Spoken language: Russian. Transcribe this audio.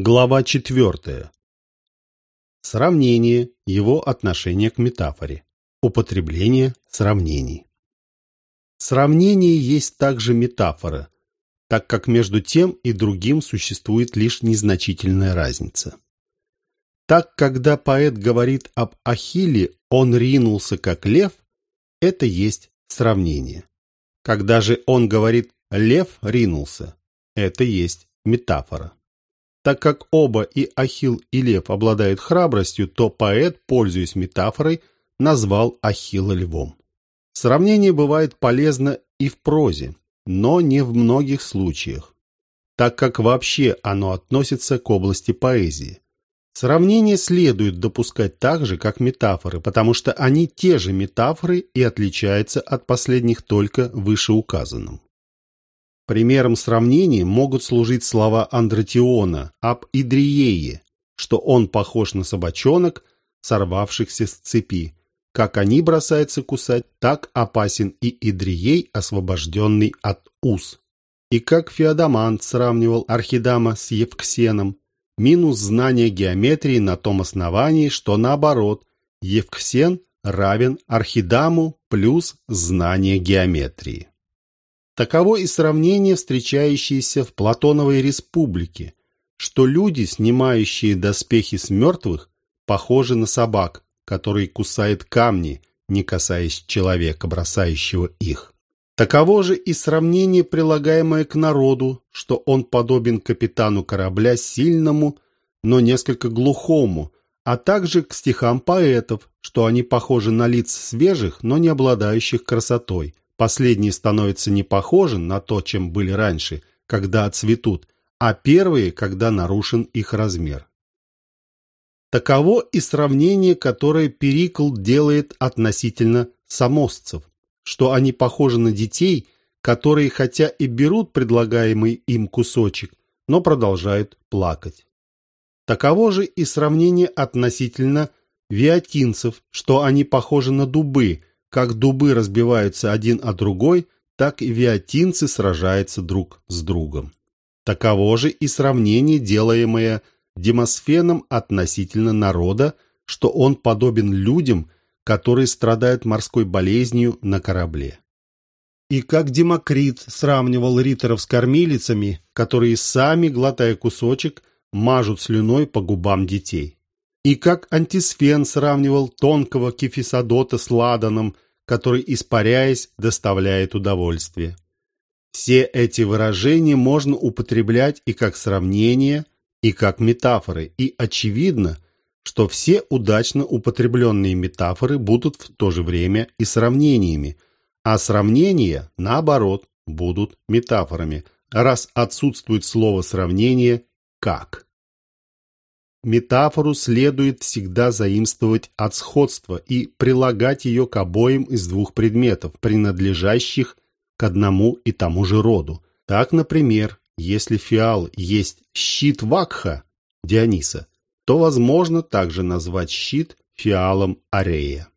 Глава 4. Сравнение, его отношение к метафоре. Употребление сравнений. Сравнение есть также метафора, так как между тем и другим существует лишь незначительная разница. Так, когда поэт говорит об Ахилле, он ринулся как лев, это есть сравнение. Когда же он говорит «лев ринулся», это есть метафора. Так как оба и Ахилл, и Лев обладают храбростью, то поэт, пользуясь метафорой, назвал Ахилла львом. Сравнение бывает полезно и в прозе, но не в многих случаях, так как вообще оно относится к области поэзии. Сравнение следует допускать так же, как метафоры, потому что они те же метафоры и отличаются от последних только вышеуказанным. Примером сравнения могут служить слова Андратиона об Идриее, что он похож на собачонок, сорвавшихся с цепи. Как они бросаются кусать, так опасен и Идрией, освобожденный от уз. И как Феодомант сравнивал Архидама с Евксеном, минус знание геометрии на том основании, что наоборот, Евксен равен Архидаму плюс знание геометрии. Таково и сравнение, встречающееся в Платоновой республике, что люди, снимающие доспехи с мертвых, похожи на собак, которые кусают камни, не касаясь человека, бросающего их. Таково же и сравнение, прилагаемое к народу, что он подобен капитану корабля сильному, но несколько глухому, а также к стихам поэтов, что они похожи на лиц свежих, но не обладающих красотой, Последние становятся не похожи на то, чем были раньше, когда отцветут, а первые, когда нарушен их размер. Таково и сравнение, которое Перикл делает относительно самосцев, что они похожи на детей, которые хотя и берут предлагаемый им кусочек, но продолжают плакать. Таково же и сравнение относительно виатинцев, что они похожи на дубы, как дубы разбиваются один о другой, так и виатинцы сражаются друг с другом. Таково же и сравнение, делаемое Демосфеном относительно народа, что он подобен людям, которые страдают морской болезнью на корабле. И как Демокрит сравнивал риторов с кормилицами, которые сами, глотая кусочек, мажут слюной по губам детей и как антисфен сравнивал тонкого кефисодота с ладаном, который, испаряясь, доставляет удовольствие. Все эти выражения можно употреблять и как сравнение, и как метафоры, и очевидно, что все удачно употребленные метафоры будут в то же время и сравнениями, а сравнения, наоборот, будут метафорами, раз отсутствует слово сравнение «как». Метафору следует всегда заимствовать от сходства и прилагать ее к обоим из двух предметов, принадлежащих к одному и тому же роду. Так, например, если фиал есть щит Вакха Диониса, то возможно также назвать щит фиалом Арея.